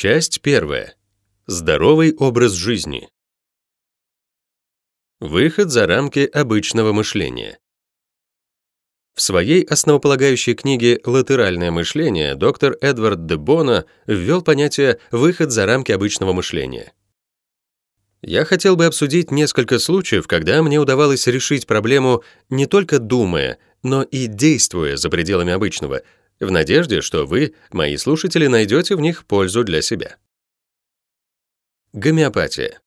Часть первая. Здоровый образ жизни. Выход за рамки обычного мышления. В своей основополагающей книге «Латеральное мышление» доктор Эдвард де Бона ввел понятие «выход за рамки обычного мышления». Я хотел бы обсудить несколько случаев, когда мне удавалось решить проблему не только думая, но и действуя за пределами обычного, в надежде, что вы, мои слушатели, найдете в них пользу для себя. Гомеопатия.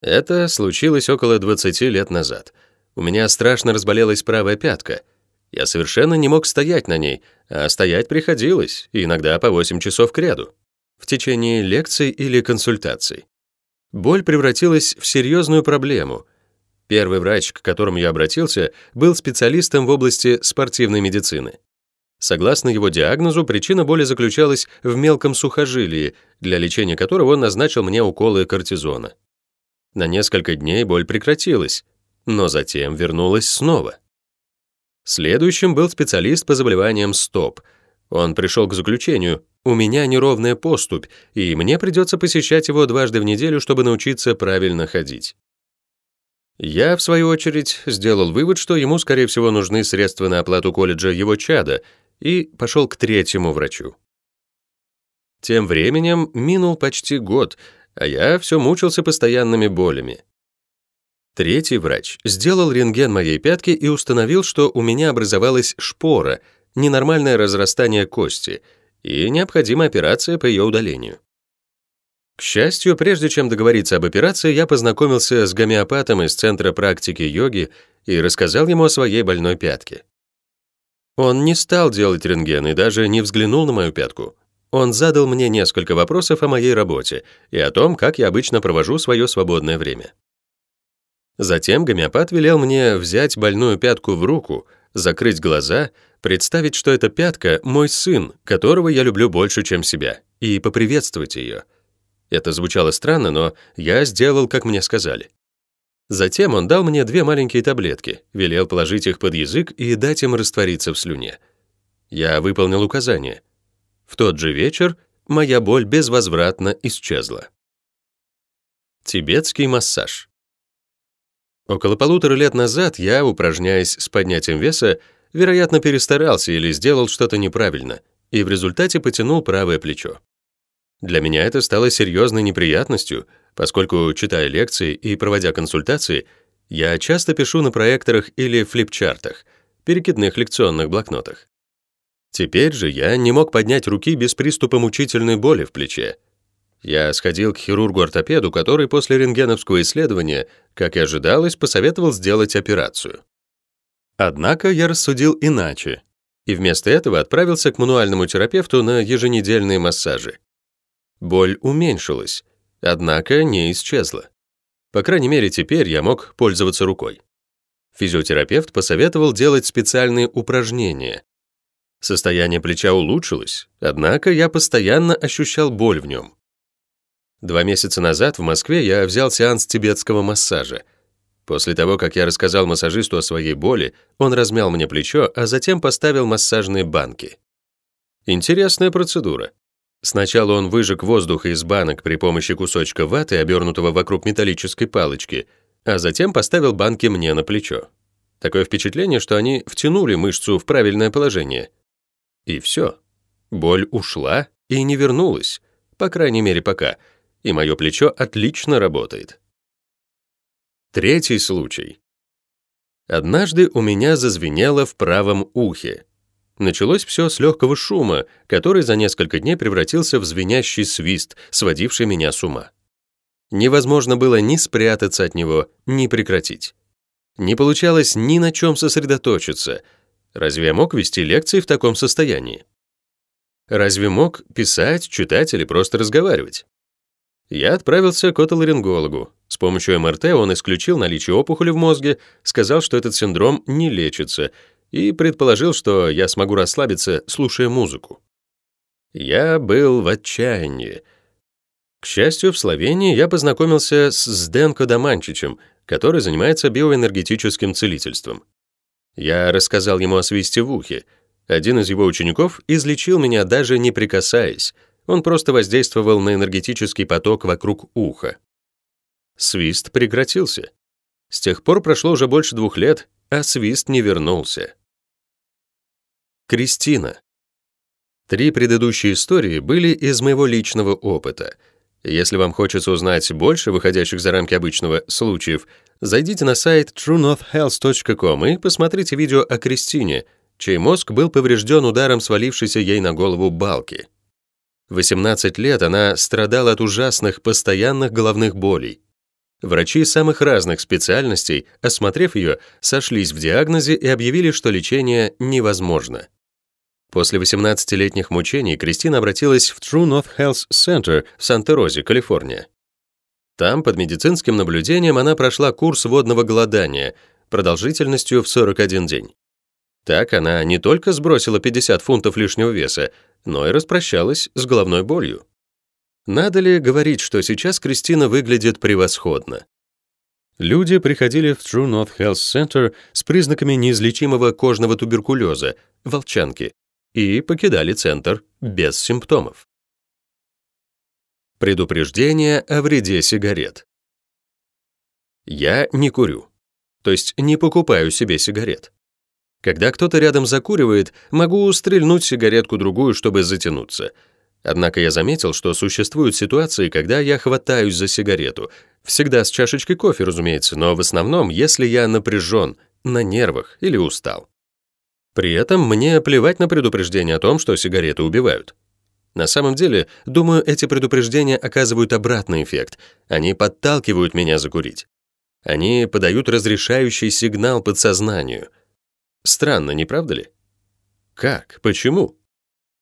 Это случилось около 20 лет назад. У меня страшно разболелась правая пятка — я совершенно не мог стоять на ней, а стоять приходилось, иногда по 8 часов к ряду, в течение лекций или консультаций. Боль превратилась в серьезную проблему. Первый врач, к которому я обратился, был специалистом в области спортивной медицины. Согласно его диагнозу, причина боли заключалась в мелком сухожилии, для лечения которого он назначил мне уколы кортизона. На несколько дней боль прекратилась, но затем вернулась снова. Следующим был специалист по заболеваниям стоп. Он пришел к заключению, у меня неровная поступь, и мне придется посещать его дважды в неделю, чтобы научиться правильно ходить. Я, в свою очередь, сделал вывод, что ему, скорее всего, нужны средства на оплату колледжа его чада, и пошел к третьему врачу. Тем временем минул почти год, а я все мучился постоянными болями. Третий врач сделал рентген моей пятки и установил, что у меня образовалась шпора, ненормальное разрастание кости, и необходима операция по ее удалению. К счастью, прежде чем договориться об операции, я познакомился с гомеопатом из Центра практики йоги и рассказал ему о своей больной пятке. Он не стал делать рентген и даже не взглянул на мою пятку. Он задал мне несколько вопросов о моей работе и о том, как я обычно провожу свое свободное время. Затем гомеопат велел мне взять больную пятку в руку, закрыть глаза, представить, что эта пятка — мой сын, которого я люблю больше, чем себя, и поприветствовать ее. Это звучало странно, но я сделал, как мне сказали. Затем он дал мне две маленькие таблетки, велел положить их под язык и дать им раствориться в слюне. Я выполнил указание. В тот же вечер моя боль безвозвратно исчезла. Тибетский массаж. Около полутора лет назад я, упражняясь с поднятием веса, вероятно, перестарался или сделал что-то неправильно, и в результате потянул правое плечо. Для меня это стало серьезной неприятностью, поскольку, читая лекции и проводя консультации, я часто пишу на проекторах или флипчартах, перекидных лекционных блокнотах. Теперь же я не мог поднять руки без приступа мучительной боли в плече, я сходил к хирургу-ортопеду, который после рентгеновского исследования, как и ожидалось, посоветовал сделать операцию. Однако я рассудил иначе, и вместо этого отправился к мануальному терапевту на еженедельные массажи. Боль уменьшилась, однако не исчезла. По крайней мере, теперь я мог пользоваться рукой. Физиотерапевт посоветовал делать специальные упражнения. Состояние плеча улучшилось, однако я постоянно ощущал боль в нем. Два месяца назад в Москве я взял сеанс тибетского массажа. После того, как я рассказал массажисту о своей боли, он размял мне плечо, а затем поставил массажные банки. Интересная процедура. Сначала он выжег воздух из банок при помощи кусочка ваты, обернутого вокруг металлической палочки, а затем поставил банки мне на плечо. Такое впечатление, что они втянули мышцу в правильное положение. И все. Боль ушла и не вернулась, по крайней мере, пока — и мое плечо отлично работает. Третий случай. Однажды у меня зазвенело в правом ухе. Началось все с легкого шума, который за несколько дней превратился в звенящий свист, сводивший меня с ума. Невозможно было ни спрятаться от него, ни прекратить. Не получалось ни на чем сосредоточиться. Разве я мог вести лекции в таком состоянии? Разве мог писать, читать или просто разговаривать? Я отправился к отоларингологу. С помощью МРТ он исключил наличие опухоли в мозге, сказал, что этот синдром не лечится, и предположил, что я смогу расслабиться, слушая музыку. Я был в отчаянии. К счастью, в Словении я познакомился с Сденко Доманчичем, который занимается биоэнергетическим целительством. Я рассказал ему о свисте в ухе. Один из его учеников излечил меня даже не прикасаясь, Он просто воздействовал на энергетический поток вокруг уха. Свист прекратился. С тех пор прошло уже больше двух лет, а свист не вернулся. Кристина. Три предыдущие истории были из моего личного опыта. Если вам хочется узнать больше выходящих за рамки обычного случаев, зайдите на сайт truenorthhealth.com и посмотрите видео о Кристине, чей мозг был поврежден ударом свалившейся ей на голову балки. 18 лет она страдала от ужасных постоянных головных болей. Врачи самых разных специальностей, осмотрев ее, сошлись в диагнозе и объявили, что лечение невозможно. После 18-летних мучений Кристина обратилась в True North Health Center в Санта-Розе, Калифорния. Там, под медицинским наблюдением, она прошла курс водного голодания продолжительностью в 41 день. Так она не только сбросила 50 фунтов лишнего веса, но и распрощалась с головной болью. Надо ли говорить, что сейчас Кристина выглядит превосходно? Люди приходили в True North Health Center с признаками неизлечимого кожного туберкулеза, волчанки, и покидали центр без симптомов. Предупреждение о вреде сигарет. Я не курю, то есть не покупаю себе сигарет. Когда кто-то рядом закуривает, могу стрельнуть сигаретку-другую, чтобы затянуться. Однако я заметил, что существуют ситуации, когда я хватаюсь за сигарету. Всегда с чашечкой кофе, разумеется, но в основном, если я напряжен, на нервах или устал. При этом мне плевать на предупреждение о том, что сигареты убивают. На самом деле, думаю, эти предупреждения оказывают обратный эффект. Они подталкивают меня закурить. Они подают разрешающий сигнал подсознанию. Странно, не правда ли? Как? Почему?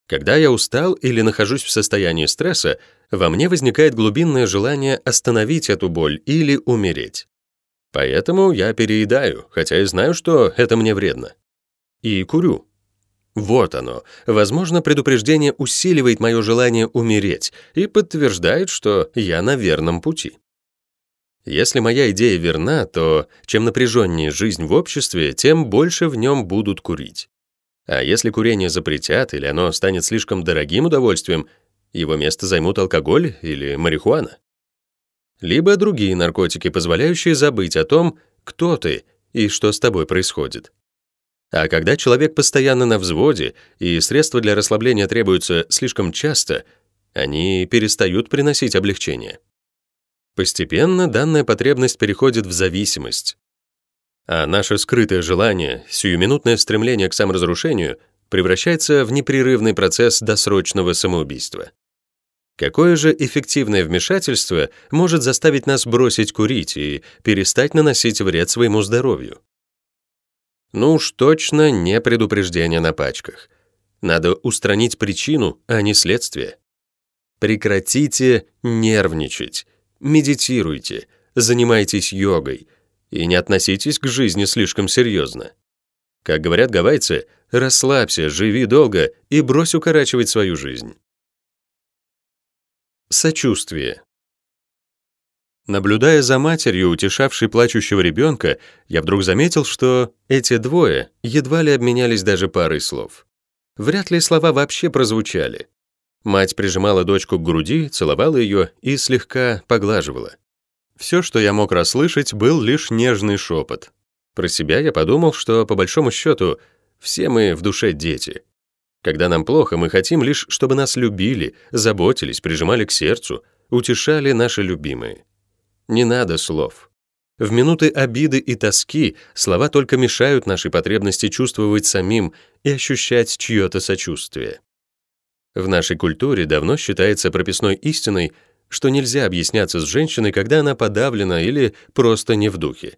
Когда я устал или нахожусь в состоянии стресса, во мне возникает глубинное желание остановить эту боль или умереть. Поэтому я переедаю, хотя и знаю, что это мне вредно и курю. Вот оно. Возможно, предупреждение усиливает мое желание умереть и подтверждает, что я на верном пути. Если моя идея верна, то чем напряженнее жизнь в обществе, тем больше в нем будут курить. А если курение запретят или оно станет слишком дорогим удовольствием, его место займут алкоголь или марихуана. Либо другие наркотики, позволяющие забыть о том, кто ты и что с тобой происходит. А когда человек постоянно на взводе и средства для расслабления требуются слишком часто, они перестают приносить облегчение. Постепенно данная потребность переходит в зависимость. А наше скрытое желание, сиюминутное стремление к саморазрушению превращается в непрерывный процесс досрочного самоубийства. Какое же эффективное вмешательство может заставить нас бросить курить и перестать наносить вред своему здоровью? Ну уж точно не предупреждение на пачках. Надо устранить причину, а не следствие. Прекратите нервничать, медитируйте, занимайтесь йогой и не относитесь к жизни слишком серьезно. Как говорят гавайцы, расслабься, живи долго и брось укорачивать свою жизнь. Сочувствие. Наблюдая за матерью, утешавшей плачущего ребенка, я вдруг заметил, что эти двое едва ли обменялись даже парой слов. Вряд ли слова вообще прозвучали. Мать прижимала дочку к груди, целовала ее и слегка поглаживала. Все, что я мог расслышать, был лишь нежный шепот. Про себя я подумал, что, по большому счету, все мы в душе дети. Когда нам плохо, мы хотим лишь, чтобы нас любили, заботились, прижимали к сердцу, утешали наши любимые. Не надо слов. В минуты обиды и тоски слова только мешают нашей потребности чувствовать самим и ощущать чье-то сочувствие. В нашей культуре давно считается прописной истиной, что нельзя объясняться с женщиной, когда она подавлена или просто не в духе.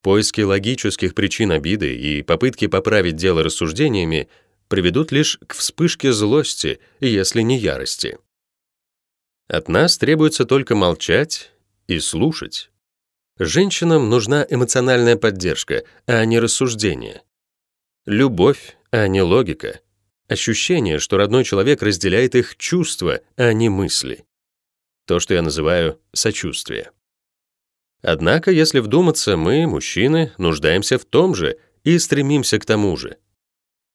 Поиски логических причин обиды и попытки поправить дело рассуждениями приведут лишь к вспышке злости, если не ярости. От нас требуется только молчать и слушать. Женщинам нужна эмоциональная поддержка, а не рассуждение. Любовь, а не логика. Ощущение, что родной человек разделяет их чувства, а не мысли. То, что я называю сочувствие. Однако, если вдуматься, мы, мужчины, нуждаемся в том же и стремимся к тому же.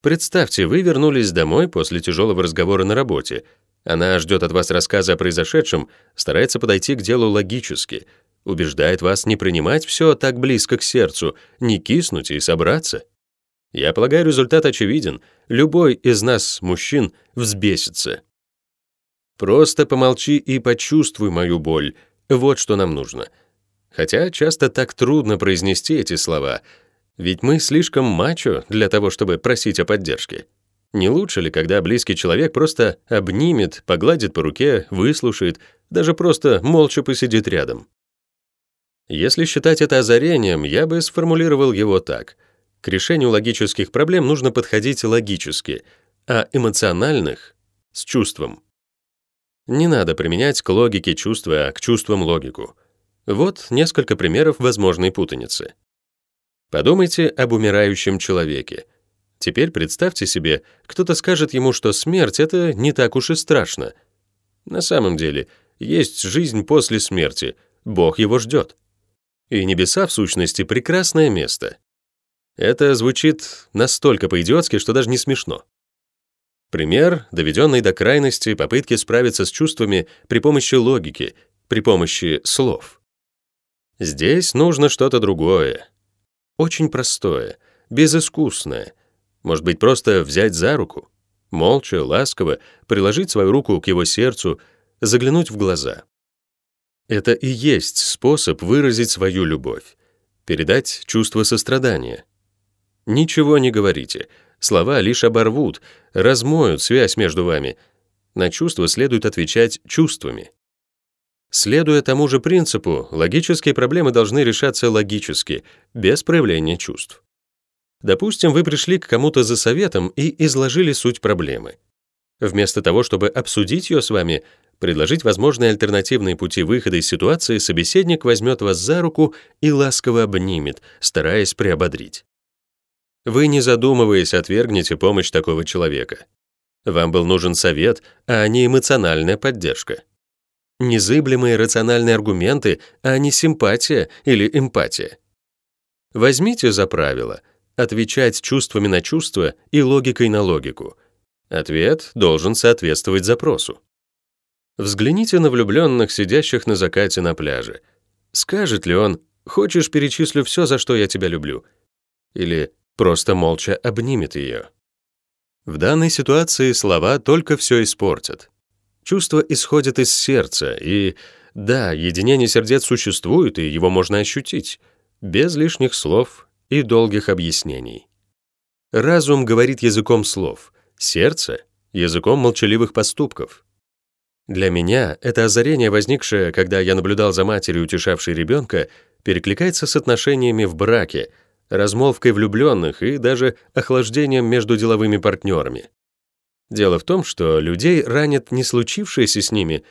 Представьте, вы вернулись домой после тяжелого разговора на работе, Она ждет от вас рассказа о произошедшем, старается подойти к делу логически, убеждает вас не принимать все так близко к сердцу, не киснуть и собраться. Я полагаю, результат очевиден. Любой из нас, мужчин, взбесится. Просто помолчи и почувствуй мою боль. Вот что нам нужно. Хотя часто так трудно произнести эти слова, ведь мы слишком мачо для того, чтобы просить о поддержке. Не лучше ли, когда близкий человек просто обнимет, погладит по руке, выслушает, даже просто молча посидит рядом? Если считать это озарением, я бы сформулировал его так. К решению логических проблем нужно подходить логически, а эмоциональных — с чувством. Не надо применять к логике чувства, а к чувствам логику. Вот несколько примеров возможной путаницы. Подумайте об умирающем человеке. Теперь представьте себе, кто-то скажет ему, что смерть — это не так уж и страшно. На самом деле, есть жизнь после смерти, Бог его ждет. И небеса, в сущности, прекрасное место. Это звучит настолько по-идиотски, что даже не смешно. Пример, доведенный до крайности попытки справиться с чувствами при помощи логики, при помощи слов. Здесь нужно что-то другое. Очень простое, безыскусное. Может быть, просто взять за руку, молча, ласково приложить свою руку к его сердцу, заглянуть в глаза. Это и есть способ выразить свою любовь, передать чувство сострадания. Ничего не говорите — Слова лишь оборвут, размоют связь между вами. На чувства следует отвечать чувствами. Следуя тому же принципу, логические проблемы должны решаться логически, без проявления чувств. Допустим, вы пришли к кому-то за советом и изложили суть проблемы. Вместо того, чтобы обсудить ее с вами, предложить возможные альтернативные пути выхода из ситуации, собеседник возьмет вас за руку и ласково обнимет, стараясь приободрить. Вы, не задумываясь, отвергнете помощь такого человека. Вам был нужен совет, а не эмоциональная поддержка. Незыблемые рациональные аргументы, а не симпатия или эмпатия. Возьмите за правило отвечать чувствами на чувства и логикой на логику. Ответ должен соответствовать запросу. Взгляните на влюбленных, сидящих на закате на пляже. Скажет ли он «Хочешь, перечислю все, за что я тебя люблю?» Или просто молча обнимет ее. В данной ситуации слова только все испортят. Чувство исходит из сердца, и да, единение сердец существует, и его можно ощутить, без лишних слов и долгих объяснений. Разум говорит языком слов, сердце — языком молчаливых поступков. Для меня это озарение, возникшее, когда я наблюдал за матерью, утешавшей ребенка, перекликается с отношениями в браке — размолвкой влюбленных и даже охлаждением между деловыми партнерами. Дело в том, что людей ранит не случившееся с ними,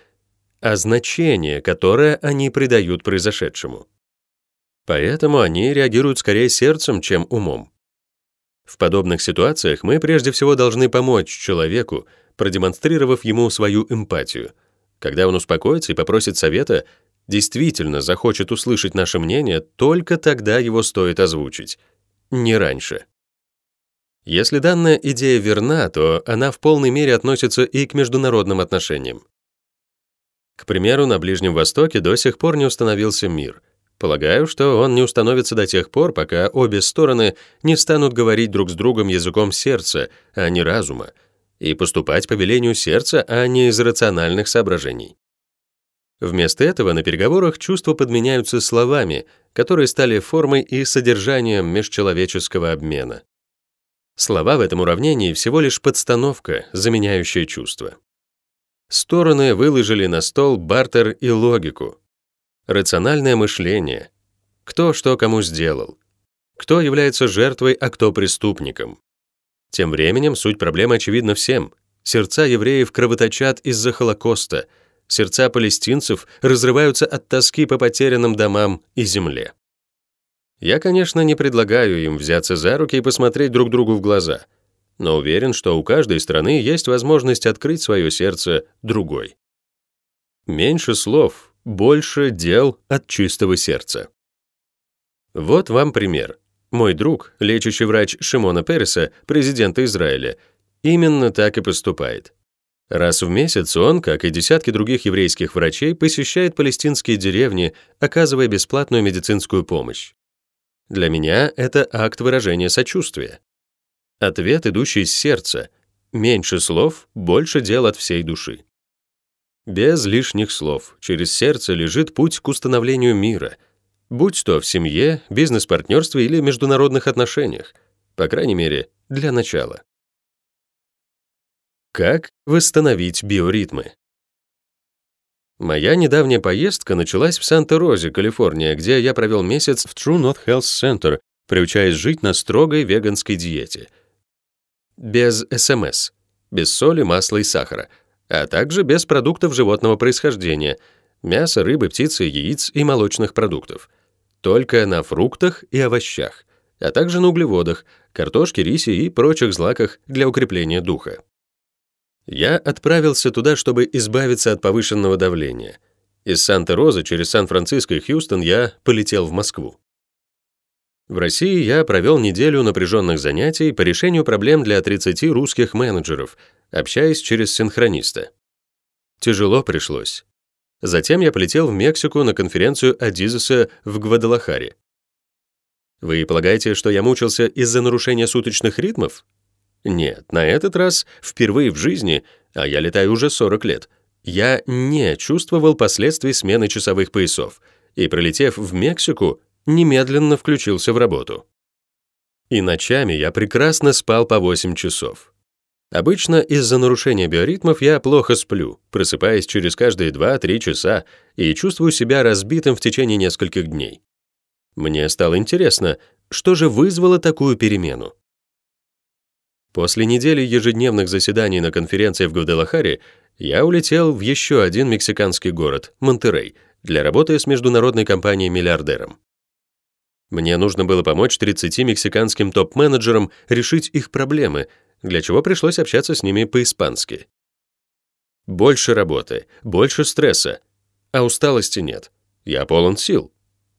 а значение, которое они придают произошедшему. Поэтому они реагируют скорее сердцем, чем умом. В подобных ситуациях мы прежде всего должны помочь человеку, продемонстрировав ему свою эмпатию. Когда он успокоится и попросит совета, действительно захочет услышать наше мнение, только тогда его стоит озвучить, не раньше. Если данная идея верна, то она в полной мере относится и к международным отношениям. К примеру, на Ближнем Востоке до сих пор не установился мир. Полагаю, что он не установится до тех пор, пока обе стороны не станут говорить друг с другом языком сердца, а не разума, и поступать по велению сердца, а не из рациональных соображений. Вместо этого на переговорах чувства подменяются словами, которые стали формой и содержанием межчеловеческого обмена. Слова в этом уравнении всего лишь подстановка, заменяющая чувства. Стороны выложили на стол бартер и логику. Рациональное мышление. Кто что кому сделал. Кто является жертвой, а кто преступником. Тем временем суть проблемы очевидна всем. Сердца евреев кровоточат из-за Холокоста — сердца палестинцев разрываются от тоски по потерянным домам и земле. Я, конечно, не предлагаю им взяться за руки и посмотреть друг другу в глаза, но уверен, что у каждой страны есть возможность открыть свое сердце другой. Меньше слов, больше дел от чистого сердца. Вот вам пример. Мой друг, лечащий врач Шимона Переса, президента Израиля, именно так и поступает. Раз в месяц он, как и десятки других еврейских врачей, посещает палестинские деревни, оказывая бесплатную медицинскую помощь. Для меня это акт выражения сочувствия. Ответ, идущий из сердца. Меньше слов, больше дел от всей души. Без лишних слов, через сердце лежит путь к установлению мира, будь то в семье, бизнес-партнерстве или международных отношениях, по крайней мере, для начала. Как восстановить биоритмы? Моя недавняя поездка началась в Санта-Розе, Калифорния, где я провел месяц в True North Health Center, приучаясь жить на строгой веганской диете. Без СМС, без соли, масла и сахара, а также без продуктов животного происхождения, мяса, рыбы, птицы, яиц и молочных продуктов. Только на фруктах и овощах, а также на углеводах, картошке, рисе и прочих злаках для укрепления духа. Я отправился туда, чтобы избавиться от повышенного давления. Из Санта-Розы через Сан-Франциско и Хьюстон я полетел в Москву. В России я провел неделю напряженных занятий по решению проблем для 30 русских менеджеров, общаясь через синхрониста. Тяжело пришлось. Затем я полетел в Мексику на конференцию Адизеса в Гвадалахаре. Вы полагаете, что я мучился из-за нарушения суточных ритмов? Нет, на этот раз впервые в жизни, а я летаю уже 40 лет, я не чувствовал последствий смены часовых поясов и, прилетев в Мексику, немедленно включился в работу. И ночами я прекрасно спал по 8 часов. Обычно из-за нарушения биоритмов я плохо сплю, просыпаясь через каждые 2-3 часа и чувствую себя разбитым в течение нескольких дней. Мне стало интересно, что же вызвало такую перемену. После недели ежедневных заседаний на конференции в Гвадалахаре я улетел в еще один мексиканский город, Монтеррей, для работы с международной компанией-миллиардером. Мне нужно было помочь 30 мексиканским топ-менеджерам решить их проблемы, для чего пришлось общаться с ними по-испански. Больше работы, больше стресса, а усталости нет. Я полон сил.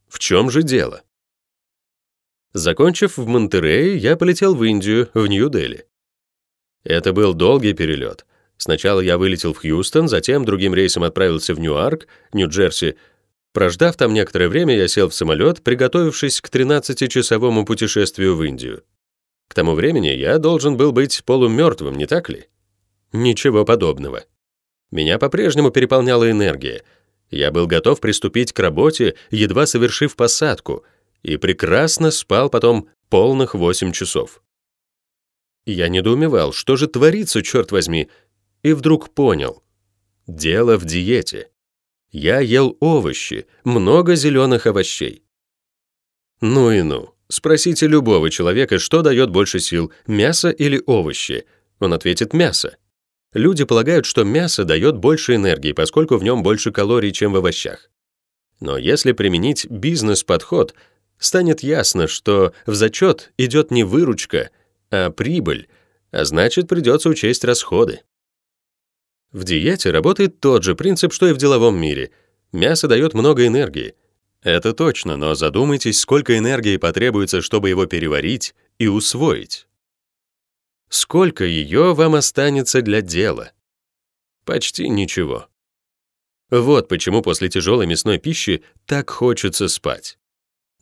В чем же дело? Закончив в Монтерее, я полетел в Индию, в Нью-Дели. Это был долгий перелет. Сначала я вылетел в Хьюстон, затем другим рейсом отправился в Ньюарк, Нью-Джерси. Прождав там некоторое время, я сел в самолет, приготовившись к 13-часовому путешествию в Индию. К тому времени я должен был быть полумертвым, не так ли? Ничего подобного. Меня по-прежнему переполняла энергия. Я был готов приступить к работе, едва совершив посадку — и прекрасно спал потом полных 8 часов. Я недоумевал, что же творится, черт возьми, и вдруг понял. Дело в диете. Я ел овощи, много зеленых овощей. Ну и ну. Спросите любого человека, что дает больше сил, мясо или овощи. Он ответит мясо. Люди полагают, что мясо дает больше энергии, поскольку в нем больше калорий, чем в овощах. Но если применить бизнес-подход — станет ясно, что в зачет идет не выручка, а прибыль, а значит, придется учесть расходы. В диете работает тот же принцип, что и в деловом мире. Мясо дает много энергии. Это точно, но задумайтесь, сколько энергии потребуется, чтобы его переварить и усвоить. Сколько ее вам останется для дела? Почти ничего. Вот почему после тяжелой мясной пищи так хочется спать.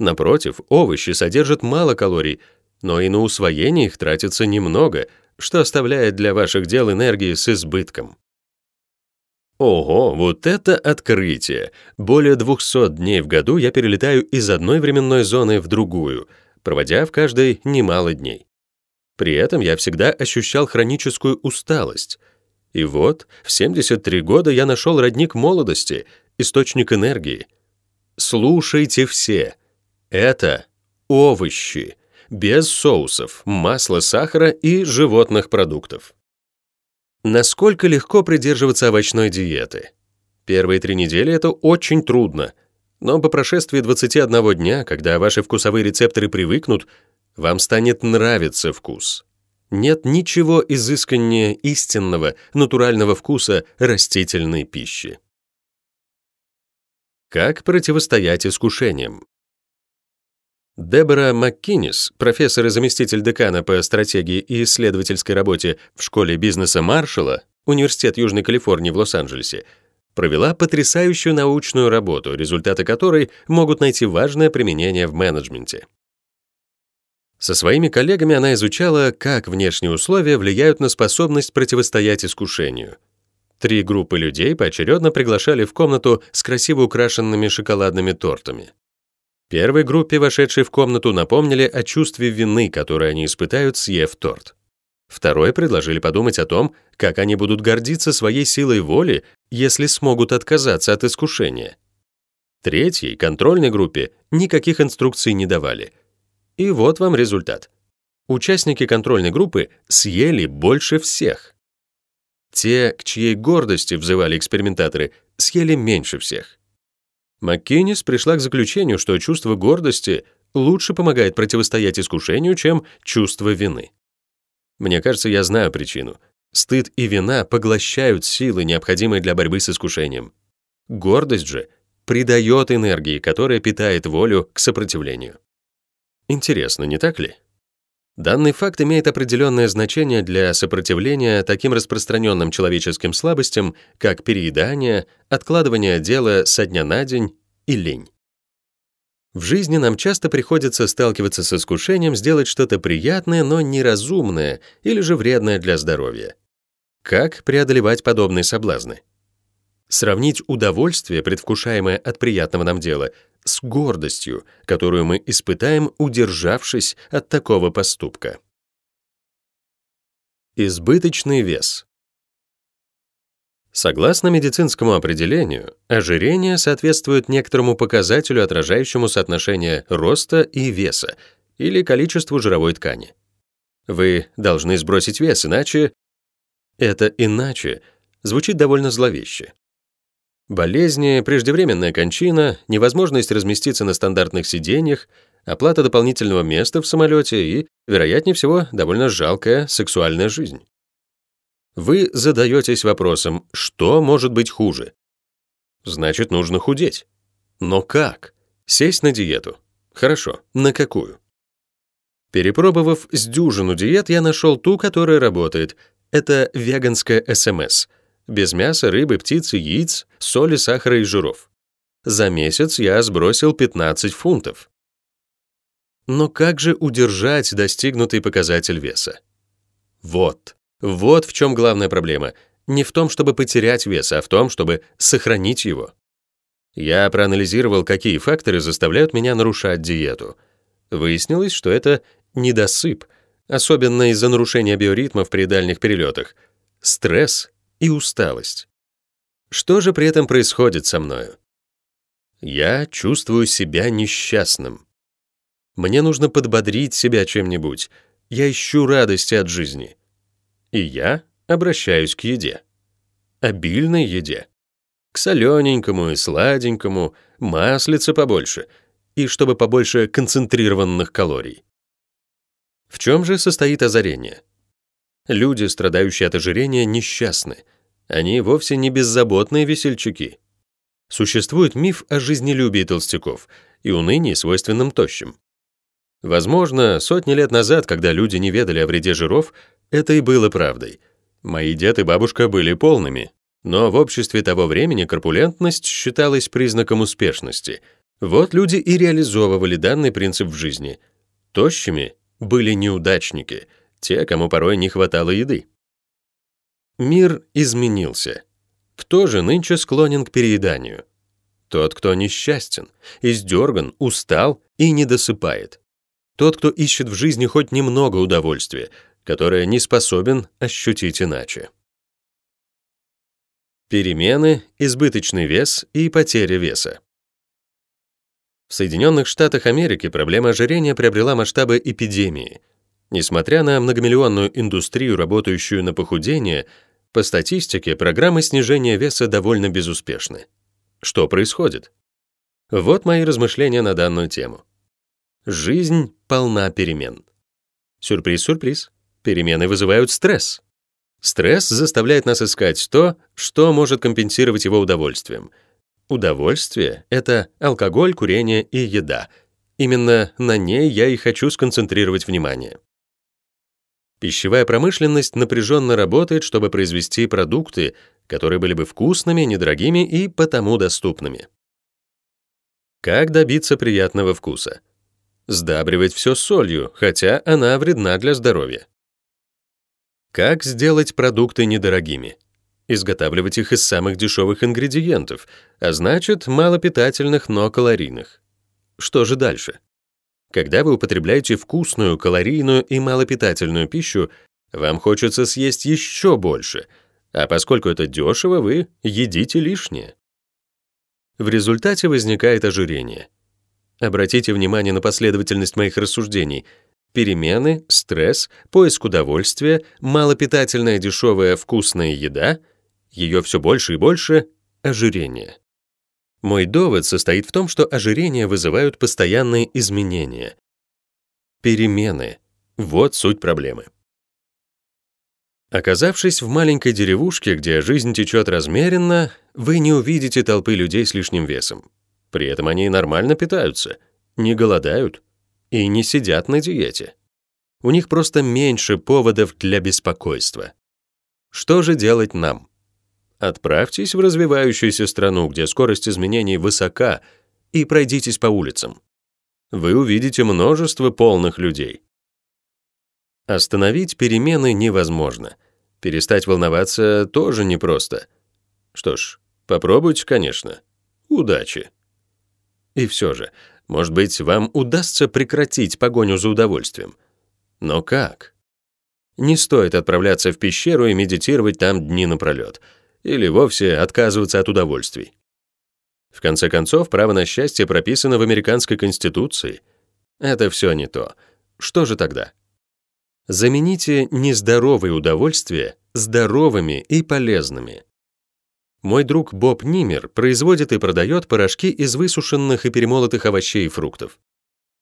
Напротив, овощи содержат мало калорий, но и на усвоение их тратится немного, что оставляет для ваших дел энергии с избытком. Ого, вот это открытие! Более 200 дней в году я перелетаю из одной временной зоны в другую, проводя в каждой немало дней. При этом я всегда ощущал хроническую усталость. И вот, в 73 года я нашел родник молодости, источник энергии. Слушайте все, это овощи, без соусов, масла, сахара и животных продуктов. Насколько легко придерживаться овощной диеты? Первые три недели это очень трудно, но по прошествии 21 дня, когда ваши вкусовые рецепторы привыкнут, вам станет нравиться вкус. Нет ничего изысканнее истинного, натурального вкуса растительной пищи. Как противостоять искушениям? Дебора МакКиннис, профессор и заместитель декана по стратегии и исследовательской работе в школе бизнеса Маршалла, Университет Южной Калифорнии в Лос-Анджелесе, провела потрясающую научную работу, результаты которой могут найти важное применение в менеджменте. Со своими коллегами она изучала, как внешние условия влияют на способность противостоять искушению. Три группы людей поочередно приглашали в комнату с красиво украшенными шоколадными тортами. Первой группе, вошедшей в комнату, напомнили о чувстве вины, которое они испытают, съев торт. Второй предложили подумать о том, как они будут гордиться своей силой воли, если смогут отказаться от искушения. Третьей, контрольной группе, никаких инструкций не давали. И вот вам результат. Участники контрольной группы съели больше всех. Те, к чьей гордости взывали экспериментаторы, съели меньше всех. МакКиннис пришла к заключению, что чувство гордости лучше помогает противостоять искушению, чем чувство вины. Мне кажется, я знаю причину. Стыд и вина поглощают силы, необходимые для борьбы с искушением. Гордость же придает энергии, которая питает волю к сопротивлению. Интересно, не так ли? Данный факт имеет определенное значение для сопротивления таким распространенным человеческим слабостям, как переедание, откладывание дела со дня на день и лень. В жизни нам часто приходится сталкиваться с искушением сделать что-то приятное, но неразумное или же вредное для здоровья. Как преодолевать подобные соблазны? Сравнить удовольствие, предвкушаемое от приятного нам дела, с гордостью, которую мы испытаем, удержавшись от такого поступка. Избыточный вес. Согласно медицинскому определению, ожирение соответствует некоторому показателю, отражающему соотношение роста и веса или количеству жировой ткани. Вы должны сбросить вес, иначе... Это «иначе» звучит довольно зловеще. Болезни, преждевременная кончина, невозможность разместиться на стандартных сиденьях, оплата дополнительного места в самолете и, вероятнее всего, довольно жалкая сексуальная жизнь. Вы задаетесь вопросом, что может быть хуже? Значит, нужно худеть. Но как? Сесть на диету. Хорошо, на какую? Перепробовав с дюжину диет, я нашел ту, которая работает. Это веганская СМС. Без мяса, рыбы, птицы, яиц, соли, сахара и жиров. За месяц я сбросил 15 фунтов. Но как же удержать достигнутый показатель веса? Вот. Вот в чем главная проблема. Не в том, чтобы потерять вес, а в том, чтобы сохранить его. Я проанализировал, какие факторы заставляют меня нарушать диету. Выяснилось, что это недосып, особенно из-за нарушения биоритмов при дальних перелетах, стресс и усталость. Что же при этом происходит со мною? Я чувствую себя несчастным. Мне нужно подбодрить себя чем-нибудь. Я ищу радости от жизни. И я обращаюсь к еде. Обильной еде. К солененькому и сладенькому, маслица побольше, и чтобы побольше концентрированных калорий. В чем же состоит озарение? Люди, страдающие от ожирения, несчастны. Они вовсе не беззаботные весельчаки. Существует миф о жизнелюбии толстяков и унынии, свойственном тощим. Возможно, сотни лет назад, когда люди не ведали о вреде жиров, это и было правдой. Мои дед и бабушка были полными, но в обществе того времени корпулентность считалась признаком успешности. Вот люди и реализовывали данный принцип в жизни. Тощими были неудачники, те, кому порой не хватало еды. Мир изменился. Кто же нынче склонен к перееданию? Тот, кто несчастен, издерган, устал и не досыпает. Тот, кто ищет в жизни хоть немного удовольствия, которое не способен ощутить иначе. Перемены, избыточный вес и потеря веса. В Соединенных Штатах Америки проблема ожирения приобрела масштабы эпидемии. Несмотря на многомиллионную индустрию, работающую на похудение, по статистике программы снижения веса довольно безуспешны. Что происходит? Вот мои размышления на данную тему. Жизнь полна перемен. Сюрприз-сюрприз. Перемены вызывают стресс. Стресс заставляет нас искать то, что может компенсировать его удовольствием. Удовольствие — это алкоголь, курение и еда. Именно на ней я и хочу сконцентрировать внимание. Пищевая промышленность напряженно работает, чтобы произвести продукты, которые были бы вкусными, недорогими и потому доступными. Как добиться приятного вкуса? Сдабривать все солью, хотя она вредна для здоровья. Как сделать продукты недорогими? Изготавливать их из самых дешевых ингредиентов, а значит, малопитательных, но калорийных. Что же дальше? Когда вы употребляете вкусную, калорийную и малопитательную пищу, вам хочется съесть еще больше, а поскольку это дешево, вы едите лишнее. В результате возникает ожирение. Обратите внимание на последовательность моих рассуждений. Перемены, стресс, поиск удовольствия, малопитательная дешевая вкусная еда, ее все больше и больше — ожирение. Мой довод состоит в том, что ожирение вызывают постоянные изменения. Перемены — вот суть проблемы. Оказавшись в маленькой деревушке, где жизнь течет размеренно, вы не увидите толпы людей с лишним весом. При этом они нормально питаются, не голодают и не сидят на диете. У них просто меньше поводов для беспокойства. Что же делать нам? Отправьтесь в развивающуюся страну, где скорость изменений высока, и пройдитесь по улицам. Вы увидите множество полных людей. Остановить перемены невозможно. Перестать волноваться тоже непросто. Что ж, попробуйте, конечно. Удачи. И все же, может быть, вам удастся прекратить погоню за удовольствием. Но как? Не стоит отправляться в пещеру и медитировать там дни напролет — или вовсе отказываться от удовольствий. В конце концов, право на счастье прописано в американской конституции. Это все не то. Что же тогда? Замените нездоровые удовольствия здоровыми и полезными. Мой друг Боб Нимер производит и продает порошки из высушенных и перемолотых овощей и фруктов.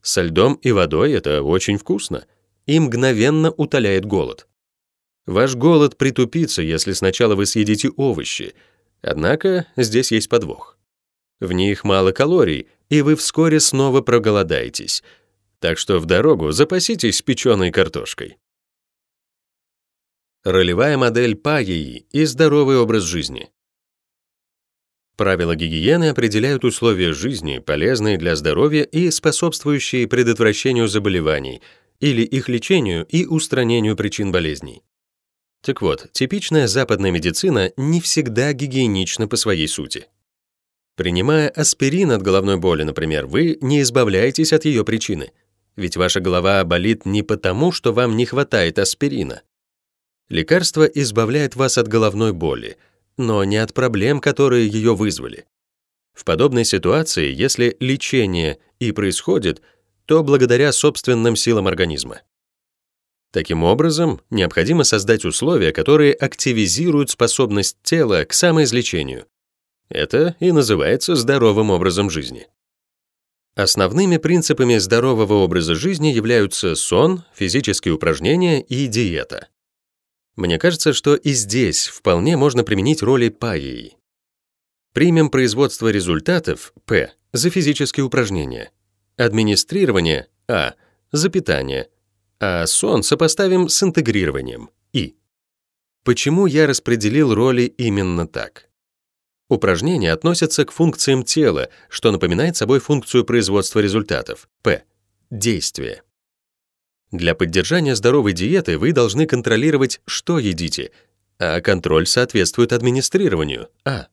Со льдом и водой это очень вкусно и мгновенно утоляет голод. Ваш голод притупится, если сначала вы съедите овощи. Однако здесь есть подвох. В них мало калорий, и вы вскоре снова проголодаетесь. Так что в дорогу запаситесь печеной картошкой. Ролевая модель Паи и здоровый образ жизни. Правила гигиены определяют условия жизни, полезные для здоровья и способствующие предотвращению заболеваний или их лечению и устранению причин болезней. Так вот, типичная западная медицина не всегда гигиенична по своей сути. Принимая аспирин от головной боли, например, вы не избавляетесь от ее причины, ведь ваша голова болит не потому, что вам не хватает аспирина. Лекарство избавляет вас от головной боли, но не от проблем, которые ее вызвали. В подобной ситуации, если лечение и происходит, то благодаря собственным силам организма. Таким образом, необходимо создать условия, которые активизируют способность тела к самоизлечению. Это и называется здоровым образом жизни. Основными принципами здорового образа жизни являются сон, физические упражнения и диета. Мне кажется, что и здесь вполне можно применить роли паи. Примем производство результатов П за физические упражнения, администрирование А за питание, а сон сопоставим с интегрированием И. Почему я распределил роли именно так? Упражнения относятся к функциям тела, что напоминает собой функцию производства результатов, П. Действие. Для поддержания здоровой диеты вы должны контролировать, что едите, а контроль соответствует администрированию, А.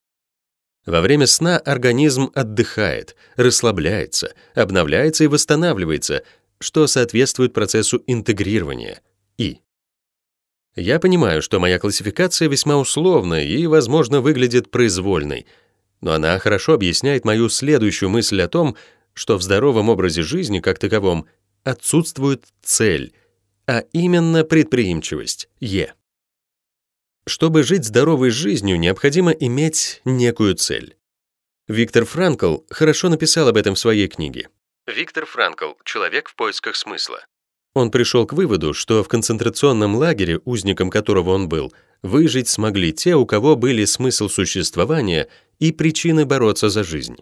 Во время сна организм отдыхает, расслабляется, обновляется и восстанавливается, что соответствует процессу интегрирования, И. Я понимаю, что моя классификация весьма условна и, возможно, выглядит произвольной, но она хорошо объясняет мою следующую мысль о том, что в здоровом образе жизни как таковом отсутствует цель, а именно предприимчивость, Е. Чтобы жить здоровой жизнью, необходимо иметь некую цель. Виктор Франкл хорошо написал об этом в своей книге. Виктор Франкл «Человек в поисках смысла». Он пришел к выводу, что в концентрационном лагере, узником которого он был, выжить смогли те, у кого были смысл существования и причины бороться за жизнь.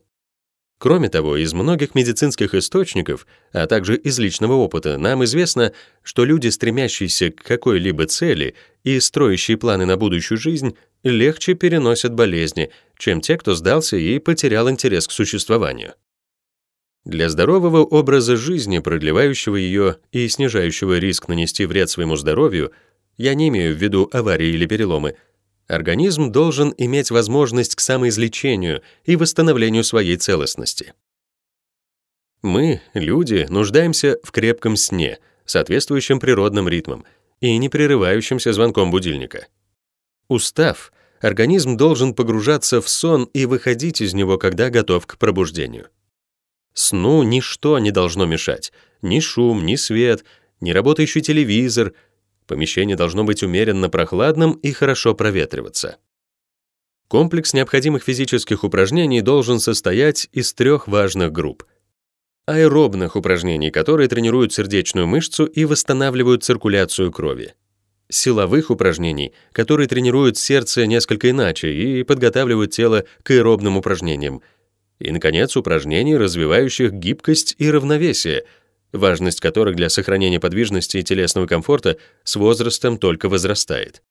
Кроме того, из многих медицинских источников, а также из личного опыта, нам известно, что люди, стремящиеся к какой-либо цели и строящие планы на будущую жизнь, легче переносят болезни, чем те, кто сдался и потерял интерес к существованию. Для здорового образа жизни, продлевающего ее и снижающего риск нанести вред своему здоровью, я не имею в виду аварии или переломы, организм должен иметь возможность к самоизлечению и восстановлению своей целостности. Мы, люди, нуждаемся в крепком сне, соответствующем природным ритмам и не прерывающимся звонком будильника. Устав, организм должен погружаться в сон и выходить из него, когда готов к пробуждению. Сну ничто не должно мешать. Ни шум, ни свет, ни работающий телевизор. Помещение должно быть умеренно прохладным и хорошо проветриваться. Комплекс необходимых физических упражнений должен состоять из трех важных групп. Аэробных упражнений, которые тренируют сердечную мышцу и восстанавливают циркуляцию крови. Силовых упражнений, которые тренируют сердце несколько иначе и подготавливают тело к аэробным упражнениям – и, наконец, упражнений, развивающих гибкость и равновесие, важность которых для сохранения подвижности и телесного комфорта с возрастом только возрастает.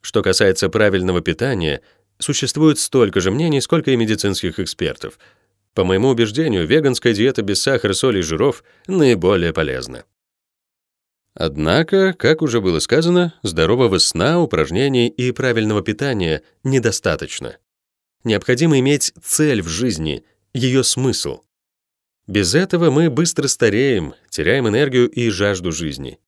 Что касается правильного питания, существует столько же мнений, сколько и медицинских экспертов. По моему убеждению, веганская диета без сахара, соли и жиров наиболее полезна. Однако, как уже было сказано, здорового сна, упражнений и правильного питания недостаточно. Необходимо иметь цель в жизни, ее смысл. Без этого мы быстро стареем, теряем энергию и жажду жизни.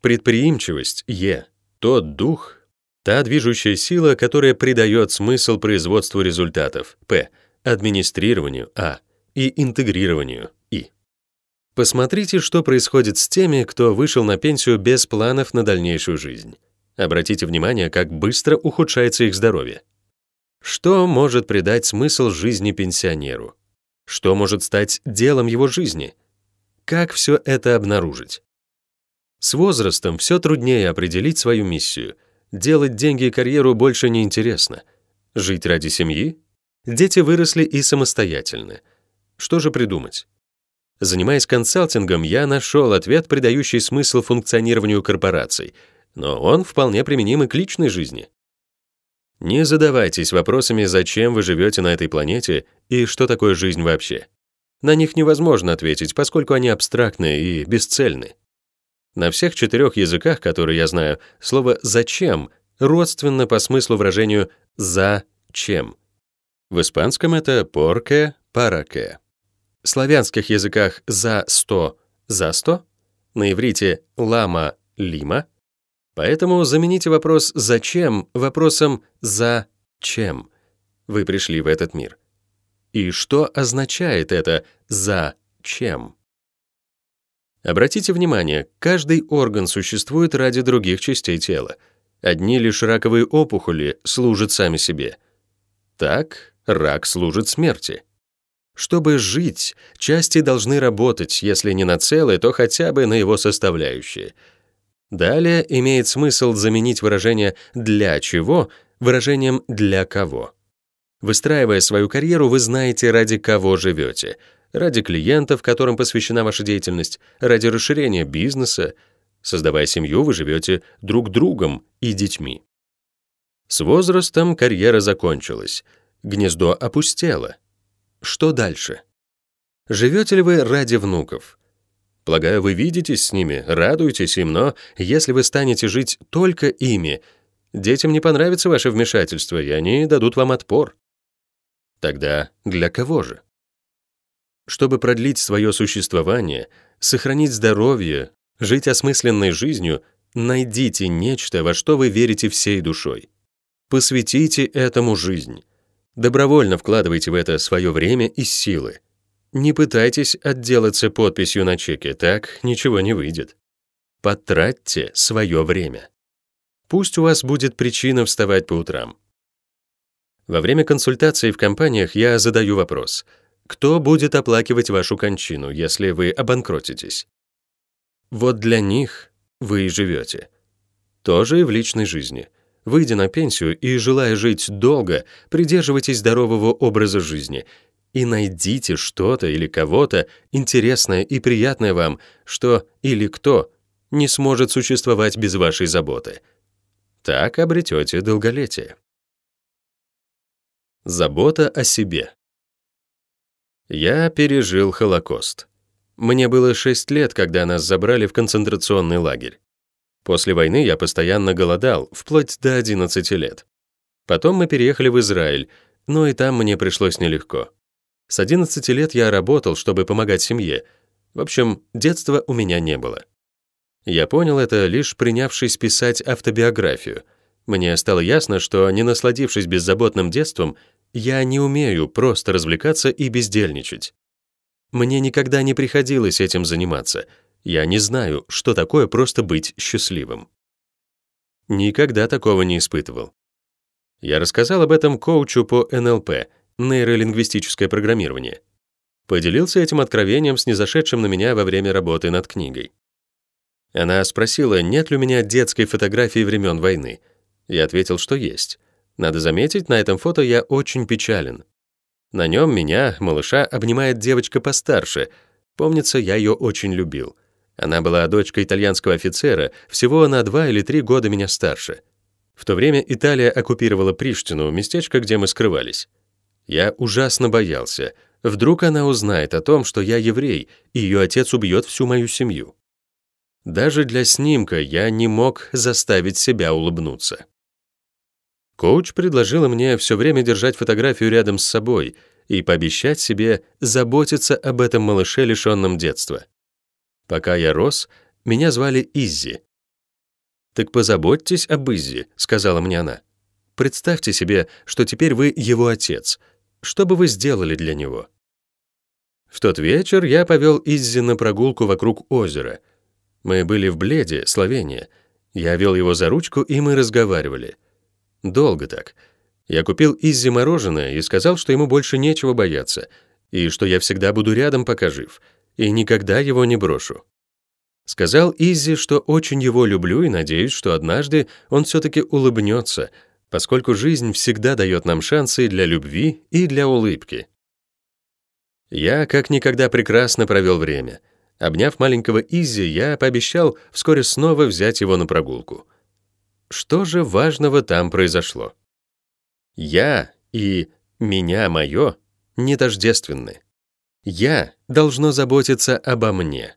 Предприимчивость — Е, тот дух, та движущая сила, которая придает смысл производству результатов, П, администрированию, А, и интегрированию, И. Посмотрите, что происходит с теми, кто вышел на пенсию без планов на дальнейшую жизнь. Обратите внимание, как быстро ухудшается их здоровье. Что может придать смысл жизни пенсионеру? Что может стать делом его жизни? Как все это обнаружить? С возрастом все труднее определить свою миссию. Делать деньги и карьеру больше не интересно. Жить ради семьи? Дети выросли и самостоятельны. Что же придумать? Занимаясь консалтингом, я нашел ответ, придающий смысл функционированию корпораций, но он вполне применим и к личной жизни. Не задавайтесь вопросами, зачем вы живете на этой планете и что такое жизнь вообще. На них невозможно ответить, поскольку они абстрактны и бесцельны. На всех четырех языках, которые я знаю, слово «зачем» родственно по смыслу выражению «за чем». В испанском это «порке», «параке». В славянских языках «за сто», «за сто», на иврите «лама», «лима», Поэтому замените вопрос «зачем» вопросом «за-чем» вы пришли в этот мир. И что означает это «за-чем»? Обратите внимание, каждый орган существует ради других частей тела. Одни лишь раковые опухоли служат сами себе. Так, рак служит смерти. Чтобы жить, части должны работать, если не на целое, то хотя бы на его составляющие — Далее имеет смысл заменить выражение «для чего» выражением «для кого». Выстраивая свою карьеру, вы знаете, ради кого живете. Ради клиентов, которым посвящена ваша деятельность, ради расширения бизнеса. Создавая семью, вы живете друг другом и детьми. С возрастом карьера закончилась. Гнездо опустело. Что дальше? Живете ли вы ради внуков? Полагаю, вы видитесь с ними, радуетесь им, но если вы станете жить только ими, детям не понравится ваше вмешательство, и они дадут вам отпор. Тогда для кого же? Чтобы продлить свое существование, сохранить здоровье, жить осмысленной жизнью, найдите нечто, во что вы верите всей душой. Посвятите этому жизнь. Добровольно вкладывайте в это свое время и силы. Не пытайтесь отделаться подписью на чеке, так ничего не выйдет. Потратьте свое время. Пусть у вас будет причина вставать по утрам. Во время консультации в компаниях я задаю вопрос: кто будет оплакивать вашу кончину, если вы обанкротитесь? Вот для них вы и живете. Тоже и в личной жизни. Выйдя на пенсию и желая жить долго, придерживайтесь здорового образа жизни и найдите что-то или кого-то интересное и приятное вам, что или кто не сможет существовать без вашей заботы. Так обретете долголетие. Забота о себе. Я пережил Холокост. Мне было 6 лет, когда нас забрали в концентрационный лагерь. После войны я постоянно голодал, вплоть до 11 лет. Потом мы переехали в Израиль, но и там мне пришлось нелегко. С 11 лет я работал, чтобы помогать семье. В общем, детства у меня не было. Я понял это, лишь принявшись писать автобиографию. Мне стало ясно, что, не насладившись беззаботным детством, я не умею просто развлекаться и бездельничать. Мне никогда не приходилось этим заниматься. Я не знаю, что такое просто быть счастливым. Никогда такого не испытывал. Я рассказал об этом коучу по НЛП — нейролингвистическое программирование. Поделился этим откровением с незашедшим на меня во время работы над книгой. Она спросила, нет ли у меня детской фотографии времен войны. Я ответил, что есть. Надо заметить, на этом фото я очень печален. На нем меня, малыша, обнимает девочка постарше. Помнится, я ее очень любил. Она была дочкой итальянского офицера, всего на два или три года меня старше. В то время Италия оккупировала Приштину, местечко, где мы скрывались. Я ужасно боялся. Вдруг она узнает о том, что я еврей, и ее отец убьет всю мою семью. Даже для снимка я не мог заставить себя улыбнуться. Коуч предложила мне все время держать фотографию рядом с собой и пообещать себе заботиться об этом малыше, лишенном детства. Пока я рос, меня звали Иззи. «Так позаботьтесь об Иззи», — сказала мне она. «Представьте себе, что теперь вы его отец, что бы вы сделали для него? В тот вечер я повел Иззи на прогулку вокруг озера. Мы были в Бледе, Словения. Я вел его за ручку, и мы разговаривали. Долго так. Я купил Иззи мороженое и сказал, что ему больше нечего бояться, и что я всегда буду рядом, пока жив, и никогда его не брошу. Сказал Иззи, что очень его люблю и надеюсь, что однажды он все-таки улыбнется — поскольку жизнь всегда дает нам шансы для любви и для улыбки. Я как никогда прекрасно провел время. Обняв маленького Изи, я пообещал вскоре снова взять его на прогулку. Что же важного там произошло? Я и меня мое не тождественны. Я должно заботиться обо мне.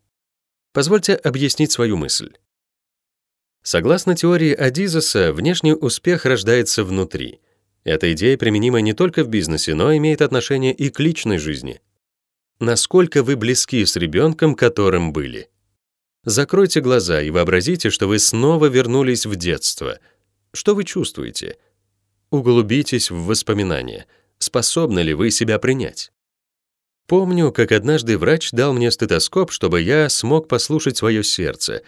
Позвольте объяснить свою мысль. Согласно теории Адизеса, внешний успех рождается внутри. Эта идея применима не только в бизнесе, но имеет отношение и к личной жизни. Насколько вы близки с ребенком, которым были? Закройте глаза и вообразите, что вы снова вернулись в детство. Что вы чувствуете? Углубитесь в воспоминания. Способны ли вы себя принять? Помню, как однажды врач дал мне стетоскоп, чтобы я смог послушать свое сердце.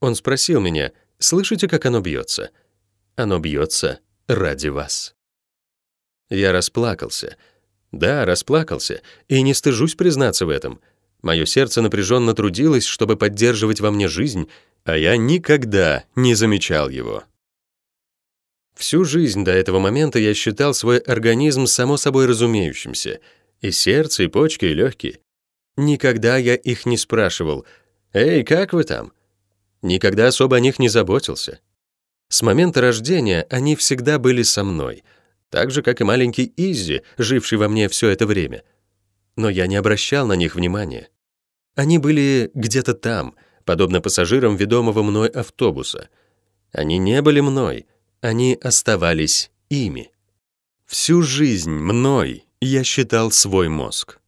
Он спросил меня, Слышите, как оно бьется? Оно бьется ради вас. Я расплакался. Да, расплакался, и не стыжусь признаться в этом. Мое сердце напряженно трудилось, чтобы поддерживать во мне жизнь, а я никогда не замечал его. Всю жизнь до этого момента я считал свой организм само собой разумеющимся, и сердце, и почки, и легкие. Никогда я их не спрашивал, «Эй, как вы там?» Никогда особо о них не заботился. С момента рождения они всегда были со мной, так же, как и маленький Изи, живший во мне все это время. Но я не обращал на них внимания. Они были где-то там, подобно пассажирам ведомого мной автобуса. Они не были мной, они оставались ими. Всю жизнь мной я считал свой мозг.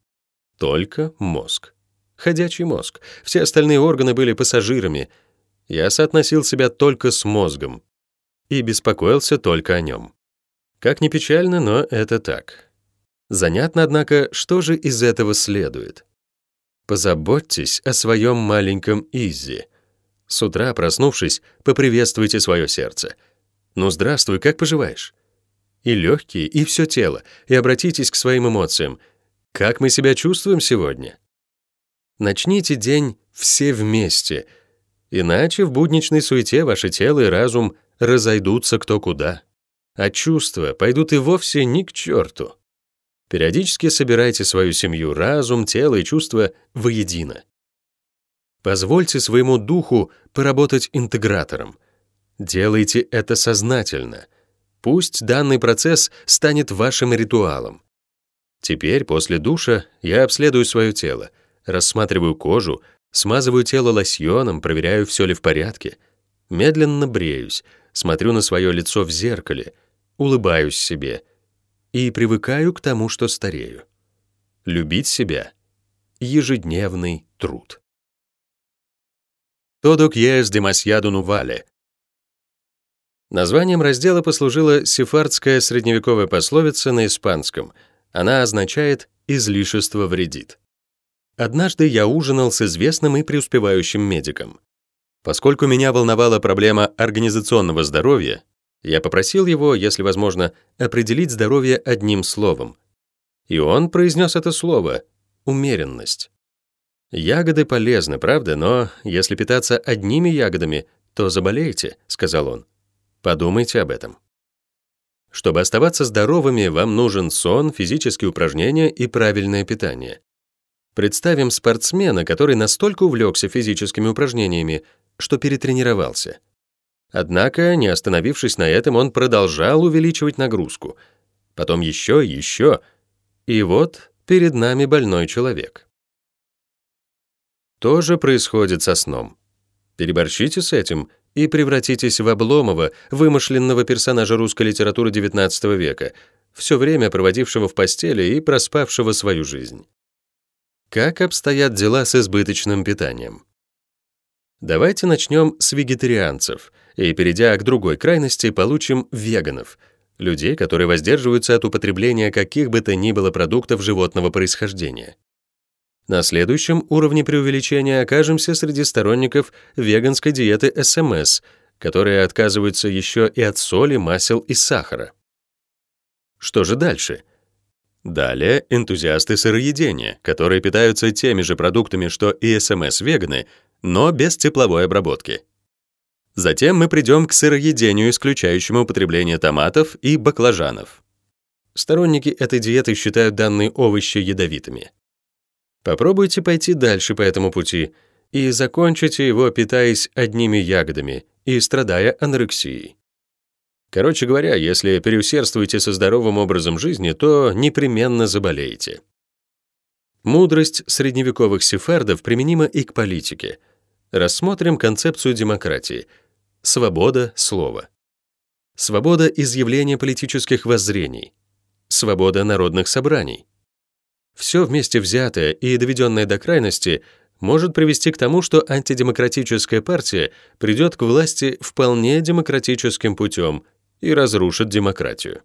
Только мозг. Ходячий мозг. Все остальные органы были пассажирами — я соотносил себя только с мозгом и беспокоился только о нем. Как ни печально, но это так. Занятно, однако, что же из этого следует? Позаботьтесь о своем маленьком Изи. С утра, проснувшись, поприветствуйте свое сердце. «Ну, здравствуй, как поживаешь?» И легкие, и все тело, и обратитесь к своим эмоциям. Как мы себя чувствуем сегодня? Начните день все вместе — Иначе в будничной суете ваше тело и разум разойдутся кто куда, а чувства пойдут и вовсе ни к черту. Периодически собирайте свою семью, разум, тело и чувства воедино. Позвольте своему духу поработать интегратором. Делайте это сознательно. Пусть данный процесс станет вашим ритуалом. Теперь, после душа, я обследую свое тело, рассматриваю кожу, смазываю тело лосьоном, проверяю, все ли в порядке, медленно бреюсь, смотрю на свое лицо в зеркале, улыбаюсь себе и привыкаю к тому, что старею. Любить себя — ежедневный труд. Todo es demasiado no vale. Названием раздела послужила сефардская средневековая пословица на испанском. Она означает «излишество вредит». Однажды я ужинал с известным и преуспевающим медиком. Поскольку меня волновала проблема организационного здоровья, я попросил его, если возможно, определить здоровье одним словом. И он произнес это слово — умеренность. Ягоды полезны, правда, но если питаться одними ягодами, то заболеете, сказал он. Подумайте об этом. Чтобы оставаться здоровыми, вам нужен сон, физические упражнения и правильное питание. Представим спортсмена, который настолько увлекся физическими упражнениями, что перетренировался. Однако, не остановившись на этом, он продолжал увеличивать нагрузку. Потом еще еще. И вот перед нами больной человек. То же происходит со сном. Переборщите с этим и превратитесь в Обломова, вымышленного персонажа русской литературы XIX века, все время проводившего в постели и проспавшего свою жизнь. Как обстоят дела с избыточным питанием? Давайте начнем с вегетарианцев и, перейдя к другой крайности, получим веганов, людей, которые воздерживаются от употребления каких бы то ни было продуктов животного происхождения. На следующем уровне преувеличения окажемся среди сторонников веганской диеты СМС, которые отказываются еще и от соли, масел и сахара. Что же дальше? Далее энтузиасты сыроедения, которые питаются теми же продуктами, что и СМС-веганы, но без тепловой обработки. Затем мы придем к сыроедению, исключающему употребление томатов и баклажанов. Сторонники этой диеты считают данные овощи ядовитыми. Попробуйте пойти дальше по этому пути и закончите его, питаясь одними ягодами и страдая анорексией. Короче говоря, если переусердствуете со здоровым образом жизни, то непременно заболеете. Мудрость средневековых сефардов применима и к политике — Рассмотрим концепцию демократии. Свобода слова. Свобода изъявления политических воззрений. Свобода народных собраний. Все вместе взятое и доведенное до крайности может привести к тому, что антидемократическая партия придет к власти вполне демократическим путем и разрушит демократию.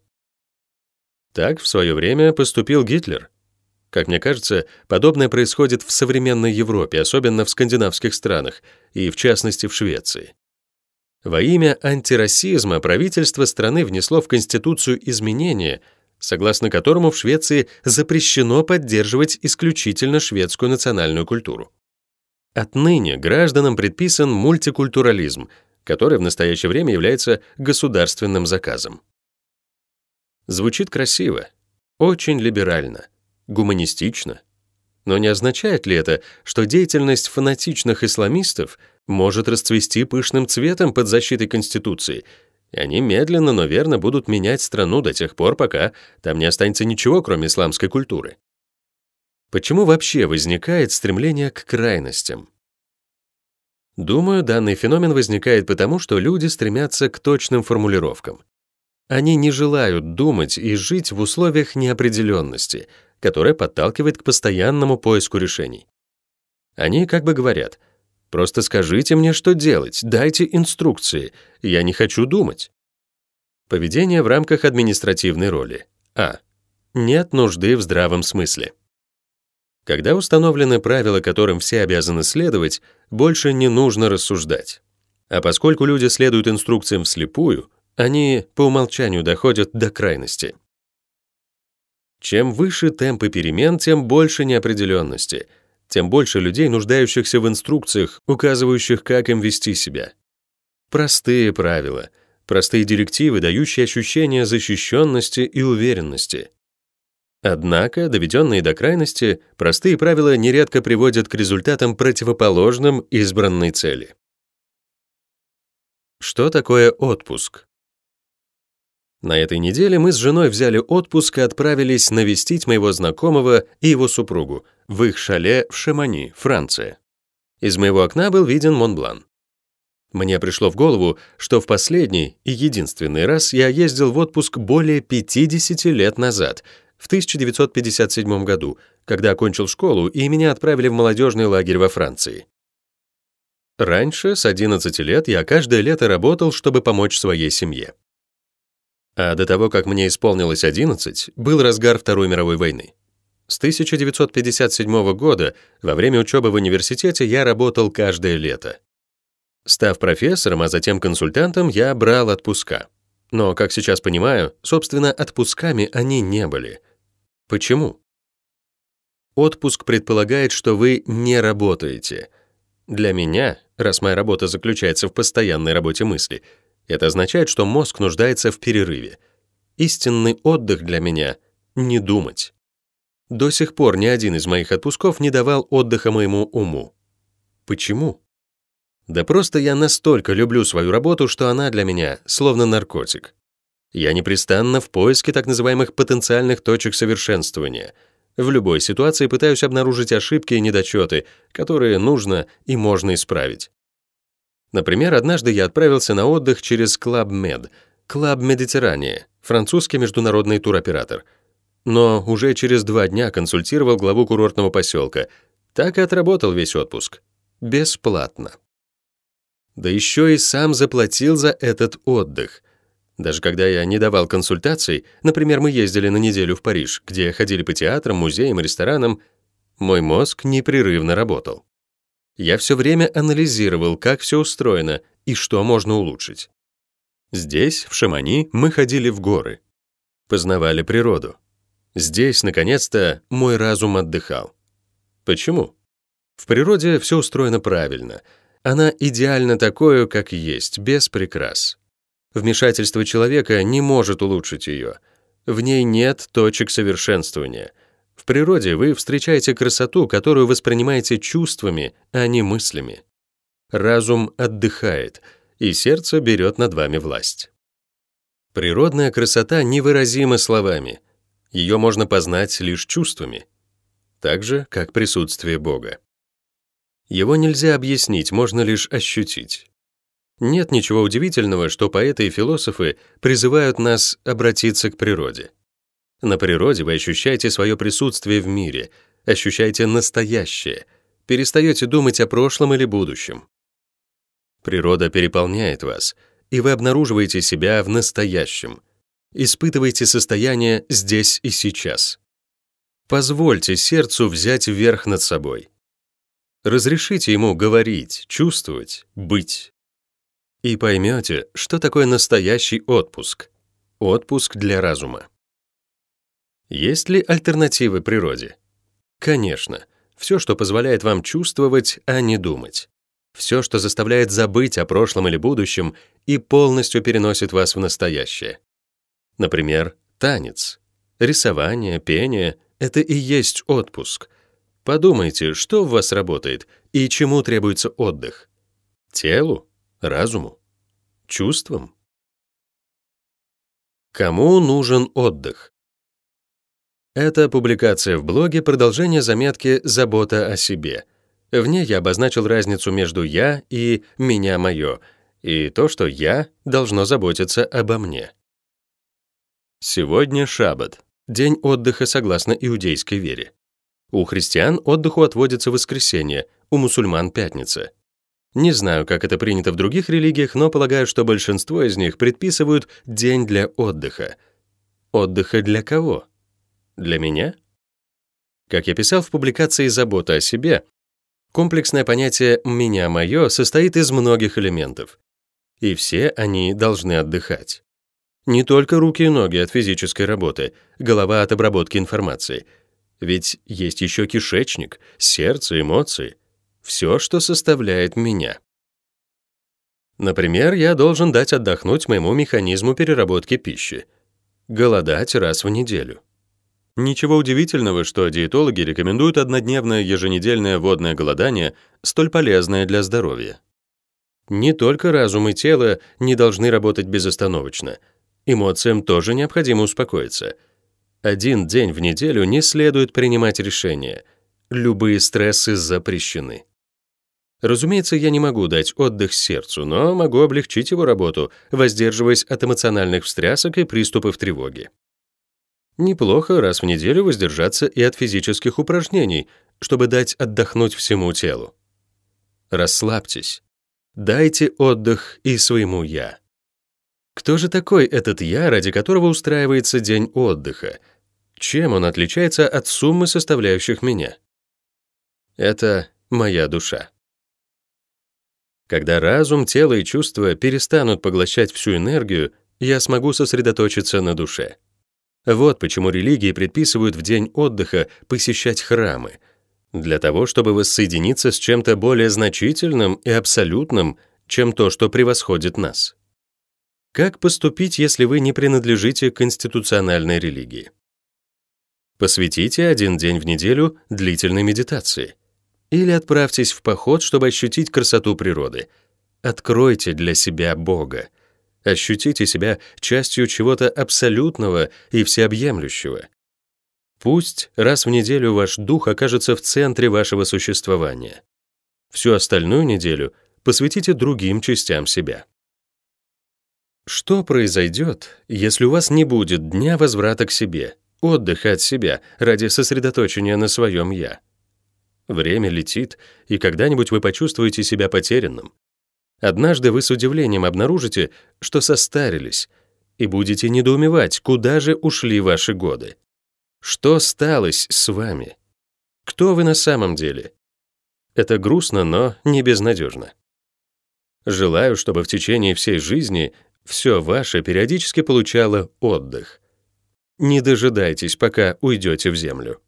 Так в свое время поступил Гитлер — как мне кажется, подобное происходит в современной Европе, особенно в скандинавских странах, и в частности в Швеции. Во имя антирасизма правительство страны внесло в Конституцию изменения, согласно которому в Швеции запрещено поддерживать исключительно шведскую национальную культуру. Отныне гражданам предписан мультикультурализм, который в настоящее время является государственным заказом. Звучит красиво, очень либерально — гуманистично. Но не означает ли это, что деятельность фанатичных исламистов может расцвести пышным цветом под защитой Конституции, и они медленно, но верно будут менять страну до тех пор, пока там не останется ничего, кроме исламской культуры? Почему вообще возникает стремление к крайностям? Думаю, данный феномен возникает потому, что люди стремятся к точным формулировкам. Они не желают думать и жить в условиях неопределенности — которая подталкивает к постоянному поиску решений. Они как бы говорят, «Просто скажите мне, что делать, дайте инструкции, я не хочу думать». Поведение в рамках административной роли. А. Нет нужды в здравом смысле. Когда установлены правила, которым все обязаны следовать, больше не нужно рассуждать. А поскольку люди следуют инструкциям вслепую, они по умолчанию доходят до крайности. Чем выше темпы перемен, тем больше неопределенности, тем больше людей, нуждающихся в инструкциях, указывающих, как им вести себя. Простые правила, простые директивы, дающие ощущение защищенности и уверенности. Однако, доведенные до крайности, простые правила нередко приводят к результатам противоположным избранной цели. Что такое отпуск? На этой неделе мы с женой взяли отпуск и отправились навестить моего знакомого и его супругу в их шале в Шамани, Франция. Из моего окна был виден Монблан. Мне пришло в голову, что в последний и единственный раз я ездил в отпуск более 50 лет назад, в 1957 году, когда окончил школу и меня отправили в молодежный лагерь во Франции. Раньше, с 11 лет, я каждое лето работал, чтобы помочь своей семье. А до того, как мне исполнилось 11, был разгар Второй мировой войны. С 1957 года, во время учебы в университете, я работал каждое лето. Став профессором, а затем консультантом, я брал отпуска. Но, как сейчас понимаю, собственно, отпусками они не были. Почему? Отпуск предполагает, что вы не работаете. Для меня, раз моя работа заключается в постоянной работе мысли, это означает, что мозг нуждается в перерыве. Истинный отдых для меня — не думать. До сих пор ни один из моих отпусков не давал отдыха моему уму. Почему? Да просто я настолько люблю свою работу, что она для меня словно наркотик. Я непрестанно в поиске так называемых потенциальных точек совершенствования. В любой ситуации пытаюсь обнаружить ошибки и недочеты, которые нужно и можно исправить. Например, однажды я отправился на отдых через Club Med, Club Медитерания, французский международный туроператор. Но уже через два дня консультировал главу курортного поселка. Так и отработал весь отпуск. Бесплатно. Да еще и сам заплатил за этот отдых. Даже когда я не давал консультаций, например, мы ездили на неделю в Париж, где ходили по театрам, музеям, ресторанам, мой мозг непрерывно работал. Я все время анализировал, как все устроено и что можно улучшить. Здесь, в Шамани, мы ходили в горы. Познавали природу. Здесь, наконец-то, мой разум отдыхал. Почему? В природе все устроено правильно. Она идеально такое, как есть, без прикрас. Вмешательство человека не может улучшить ее. В ней нет точек совершенствования. В природе вы встречаете красоту, которую воспринимаете чувствами, а не мыслями. Разум отдыхает, и сердце берет над вами власть. Природная красота невыразима словами. Ее можно познать лишь чувствами. Так же, как присутствие Бога. Его нельзя объяснить, можно лишь ощутить. Нет ничего удивительного, что поэты и философы призывают нас обратиться к природе. На природе вы ощущаете свое присутствие в мире, ощущаете настоящее, перестаете думать о прошлом или будущем. Природа переполняет вас, и вы обнаруживаете себя в настоящем, испытываете состояние здесь и сейчас. Позвольте сердцу взять верх над собой. Разрешите ему говорить, чувствовать, быть и поймете, что такое настоящий отпуск. Отпуск для разума. Есть ли альтернативы природе? Конечно. Все, что позволяет вам чувствовать, а не думать. Все, что заставляет забыть о прошлом или будущем и полностью переносит вас в настоящее. Например, танец. Рисование, пение — это и есть отпуск. Подумайте, что в вас работает и чему требуется отдых. Телу? Разуму? Чувствам? Кому нужен отдых? Эта публикация в блоге — продолжение заметки «Забота о себе». В ней я обозначил разницу между «я» и «меня моё», и то, что «я» должно заботиться обо мне. Сегодня шаббат, день отдыха согласно иудейской вере. У христиан отдыху отводится воскресенье, у мусульман — пятница. Не знаю, как это принято в других религиях, но полагаю, что большинство из них предписывают день для отдыха. Отдыха для кого? Для меня? Как я писал в публикации «Забота о себе», комплексное понятие «меня моё» состоит из многих элементов. И все они должны отдыхать. Не только руки и ноги от физической работы, голова от обработки информации. Ведь есть еще кишечник, сердце, эмоции — все, что составляет меня. Например, я должен дать отдохнуть моему механизму переработки пищи. Голодать раз в неделю. Ничего удивительного, что диетологи рекомендуют однодневное еженедельное водное голодание, столь полезное для здоровья. Не только разум и тело не должны работать безостановочно. Эмоциям тоже необходимо успокоиться. Один день в неделю не следует принимать решения. Любые стрессы запрещены. Разумеется, я не могу дать отдых сердцу, но могу облегчить его работу, воздерживаясь от эмоциональных встрясок и приступов тревоги. Неплохо раз в неделю воздержаться и от физических упражнений, чтобы дать отдохнуть всему телу. Расслабьтесь. Дайте отдых и своему «я». Кто же такой этот «я», ради которого устраивается день отдыха? Чем он отличается от суммы составляющих меня? Это моя душа. Когда разум, тело и чувства перестанут поглощать всю энергию, я смогу сосредоточиться на душе. Вот почему религии предписывают в день отдыха посещать храмы, для того, чтобы воссоединиться с чем-то более значительным и абсолютным, чем то, что превосходит нас. Как поступить, если вы не принадлежите к конституциональной религии? Посвятите один день в неделю длительной медитации. Или отправьтесь в поход, чтобы ощутить красоту природы. Откройте для себя Бога. Ощутите себя частью чего-то абсолютного и всеобъемлющего. Пусть раз в неделю ваш дух окажется в центре вашего существования. Всю остальную неделю посвятите другим частям себя. Что произойдет, если у вас не будет дня возврата к себе, отдыха от себя ради сосредоточения на своем «я»? Время летит, и когда-нибудь вы почувствуете себя потерянным, Однажды вы с удивлением обнаружите, что состарились, и будете недоумевать, куда же ушли ваши годы. Что сталось с вами? Кто вы на самом деле? Это грустно, но не безнадежно. Желаю, чтобы в течение всей жизни все ваше периодически получало отдых. Не дожидайтесь, пока уйдете в землю.